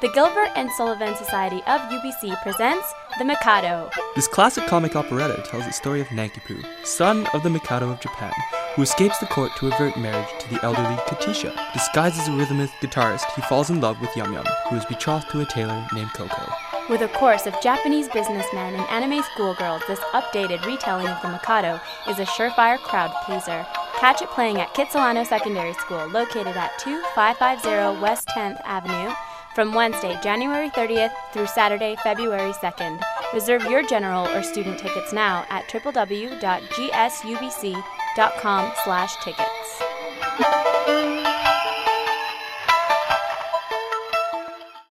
The Gilbert and Sullivan Society of UBC presents The Mikado. This classic comic operetta tells the story of Nanki-Poo, son of the Mikado of Japan, who escapes the court to avert marriage to the elderly Katisha. Disguised as a rhythmist guitarist, he falls in love with Yum Yum, who is betrothed to a tailor named Ko-Ko. With a chorus of Japanese businessmen and anime schoolgirls, this updated retelling of The Mikado is a surefire crowd pleaser. Catch it playing at Kitsilano Secondary School, located at 2550 West 10th Avenue, from Wednesday, January 30th through Saturday, February 2nd. Reserve your general or student tickets now at www.gsubc.com/tickets.